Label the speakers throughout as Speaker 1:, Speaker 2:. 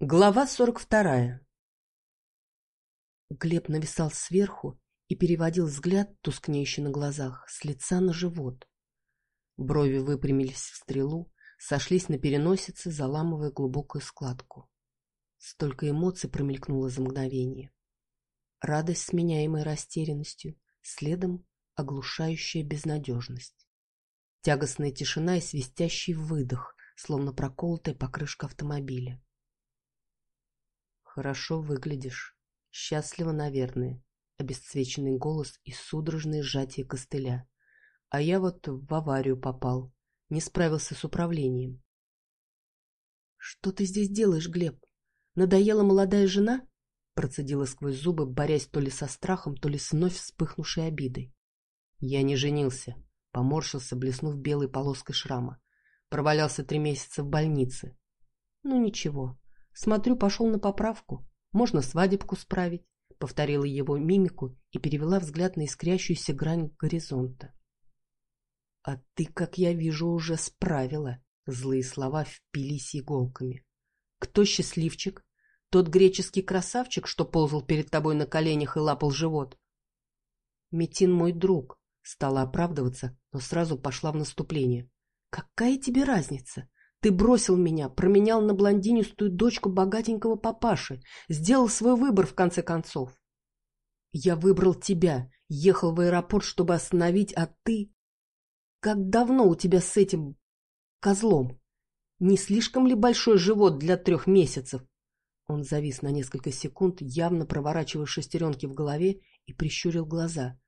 Speaker 1: Глава сорок вторая Глеб нависал сверху и переводил взгляд, тускнеющий на глазах, с лица на живот. Брови выпрямились в стрелу, сошлись на переносице, заламывая глубокую складку. Столько эмоций промелькнуло за мгновение. Радость, сменяемая растерянностью, следом оглушающая безнадежность. Тягостная тишина и свистящий выдох, словно проколотая покрышка автомобиля. «Хорошо выглядишь. Счастливо, наверное», — обесцвеченный голос и судорожное сжатие костыля. «А я вот в аварию попал. Не справился с управлением». «Что ты здесь делаешь, Глеб? Надоела молодая жена?» Процедила сквозь зубы, борясь то ли со страхом, то ли с вновь вспыхнувшей обидой. Я не женился. Поморщился, блеснув белой полоской шрама. Провалялся три месяца в больнице. Ну ничего, Смотрю, пошел на поправку. Можно свадебку справить. Повторила его мимику и перевела взгляд на искрящуюся грань горизонта. А ты, как я вижу, уже справила. Злые слова впились иголками. Кто счастливчик? Тот греческий красавчик, что ползал перед тобой на коленях и лапал живот? Метин мой друг. Стала оправдываться, но сразу пошла в наступление. Какая тебе разница? Ты бросил меня, променял на блондинистую дочку богатенького папаши, сделал свой выбор в конце концов. Я выбрал тебя, ехал в аэропорт, чтобы остановить, а ты... Как давно у тебя с этим козлом? Не слишком ли большой живот для трех месяцев? Он завис на несколько секунд, явно проворачивая шестеренки в голове и прищурил глаза.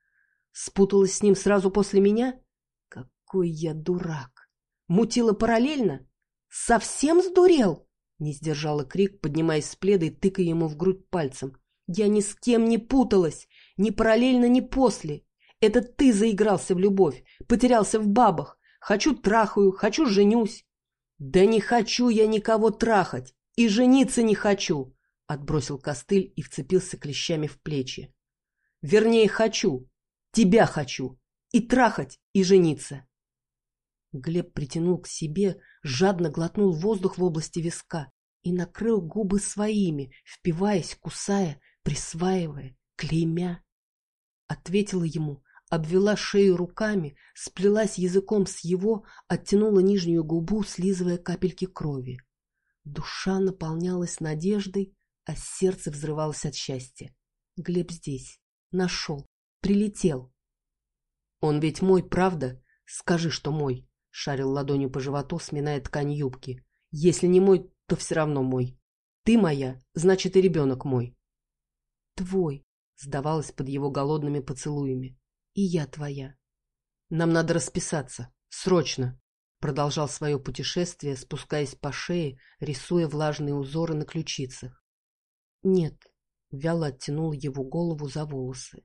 Speaker 1: Спуталась с ним сразу после меня? Какой я дурак! Мутила параллельно? «Совсем сдурел?» Не сдержала крик, поднимаясь с пледа и тыкая ему в грудь пальцем. «Я ни с кем не путалась, ни параллельно, ни после. Это ты заигрался в любовь, потерялся в бабах. Хочу трахаю, хочу женюсь». «Да не хочу я никого трахать, и жениться не хочу!» Отбросил костыль и вцепился клещами в плечи. «Вернее, хочу, тебя хочу, и трахать, и жениться». Глеб притянул к себе, жадно глотнул воздух в области виска и накрыл губы своими, впиваясь, кусая, присваивая, клеймя. Ответила ему, обвела шею руками, сплелась языком с его, оттянула нижнюю губу, слизывая капельки крови. Душа наполнялась надеждой, а сердце взрывалось от счастья. Глеб здесь, нашел, прилетел. Он ведь мой, правда? Скажи, что мой. Шарил ладонью по животу, сминая ткань юбки. Если не мой, то все равно мой. Ты моя, значит и ребенок мой. Твой, сдавалась под его голодными поцелуями. И я твоя. Нам надо расписаться. Срочно. Продолжал свое путешествие, спускаясь по шее, рисуя влажные узоры на ключицах. Нет. Вяло оттянул его голову за волосы.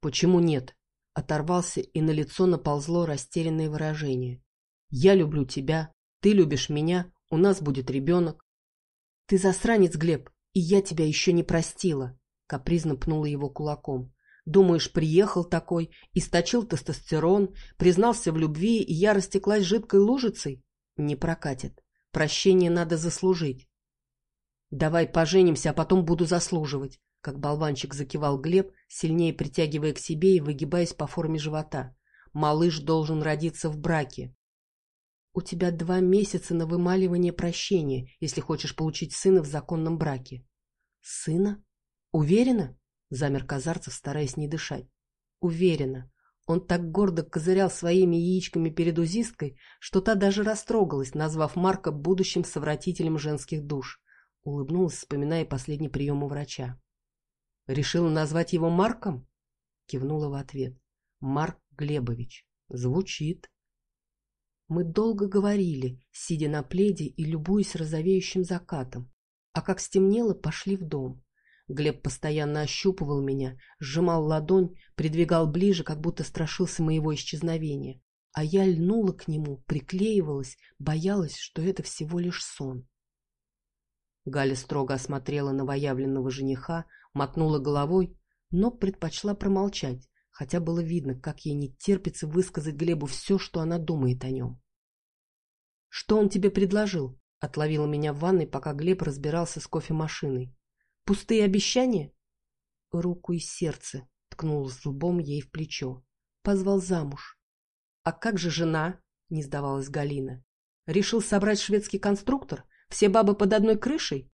Speaker 1: Почему нет? Оторвался, и на лицо наползло растерянное выражение. Я люблю тебя, ты любишь меня, у нас будет ребенок. Ты засранец, Глеб, и я тебя еще не простила. Капризно пнула его кулаком. Думаешь, приехал такой, источил тестостерон, признался в любви, и я растеклась жидкой лужицей? Не прокатит. Прощение надо заслужить. Давай поженимся, а потом буду заслуживать, как болванчик закивал Глеб, сильнее притягивая к себе и выгибаясь по форме живота. Малыш должен родиться в браке. У тебя два месяца на вымаливание прощения, если хочешь получить сына в законном браке. Сына? Уверена? Замер Казарцев, стараясь не дышать. Уверена. Он так гордо козырял своими яичками перед узисткой, что та даже растрогалась, назвав Марка будущим совратителем женских душ. Улыбнулась, вспоминая последний прием у врача. «Решила назвать его Марком?» Кивнула в ответ. «Марк Глебович. Звучит». Мы долго говорили, сидя на пледе и любуясь розовеющим закатом. А как стемнело, пошли в дом. Глеб постоянно ощупывал меня, сжимал ладонь, придвигал ближе, как будто страшился моего исчезновения. А я льнула к нему, приклеивалась, боялась, что это всего лишь сон. Галя строго осмотрела новоявленного жениха, мотнула головой, но предпочла промолчать, хотя было видно, как ей не терпится высказать Глебу все, что она думает о нем. «Что он тебе предложил?» — Отловила меня в ванной, пока Глеб разбирался с кофемашиной. «Пустые обещания?» Руку и сердце ткнул с лбом ей в плечо. Позвал замуж. «А как же жена?» — не сдавалась Галина. «Решил собрать шведский конструктор? Все бабы под одной крышей?»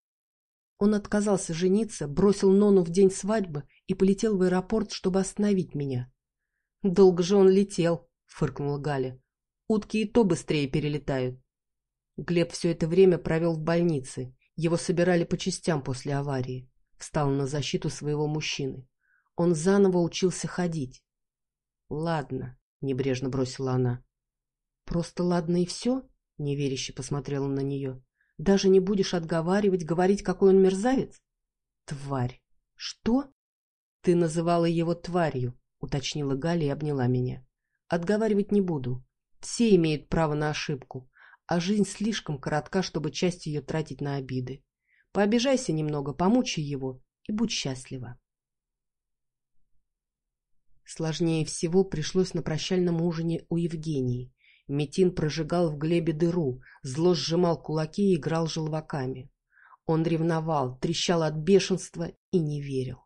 Speaker 1: Он отказался жениться, бросил Нону в день свадьбы и полетел в аэропорт, чтобы остановить меня. «Долго же он летел», — фыркнула Галя. «Утки и то быстрее перелетают». Глеб все это время провел в больнице. Его собирали по частям после аварии. Встал на защиту своего мужчины. Он заново учился ходить. «Ладно», — небрежно бросила она. «Просто ладно и все?» — неверяще посмотрела на нее. «Даже не будешь отговаривать, говорить, какой он мерзавец?» «Тварь! Что?» «Ты называла его тварью», — уточнила Галя и обняла меня. «Отговаривать не буду. Все имеют право на ошибку, а жизнь слишком коротка, чтобы часть ее тратить на обиды. Пообижайся немного, помучай его и будь счастлива». Сложнее всего пришлось на прощальном ужине у Евгении. Метин прожигал в Глебе дыру, зло сжимал кулаки и играл желваками. Он ревновал, трещал от бешенства и не верил.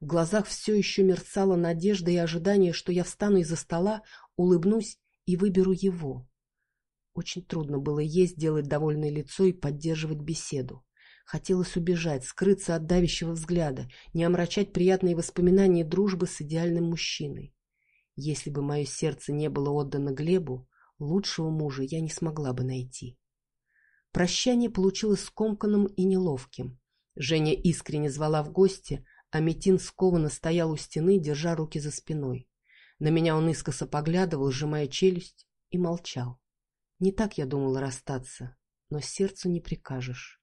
Speaker 1: В глазах все еще мерцала надежда и ожидание, что я встану из-за стола, улыбнусь и выберу его. Очень трудно было есть, делать довольное лицо и поддерживать беседу. Хотелось убежать, скрыться от давящего взгляда, не омрачать приятные воспоминания дружбы с идеальным мужчиной. Если бы мое сердце не было отдано Глебу, лучшего мужа я не смогла бы найти. Прощание получилось скомканным и неловким. Женя искренне звала в гости, а Метин скованно стоял у стены, держа руки за спиной. На меня он искоса поглядывал, сжимая челюсть, и молчал. Не так я думала расстаться, но сердцу не прикажешь.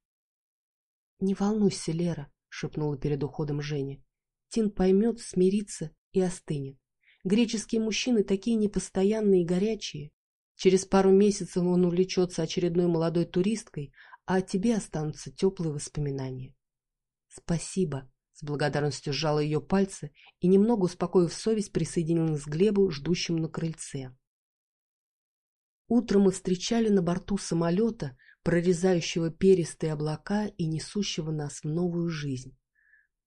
Speaker 1: «Не волнуйся, Лера», — шепнула перед уходом Женя. «Тин поймет, смирится и остынет. Греческие мужчины такие непостоянные и горячие. Через пару месяцев он увлечется очередной молодой туристкой, а о тебе останутся теплые воспоминания». «Спасибо», — с благодарностью сжала ее пальцы и, немного успокоив совесть, присоединилась к Глебу, ждущему на крыльце. Утром мы встречали на борту самолета, прорезающего перистые облака и несущего нас в новую жизнь.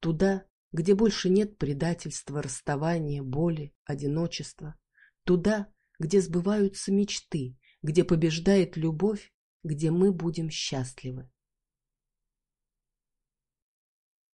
Speaker 1: Туда, где больше нет предательства, расставания, боли, одиночества. Туда, где сбываются мечты, где побеждает любовь, где мы будем счастливы.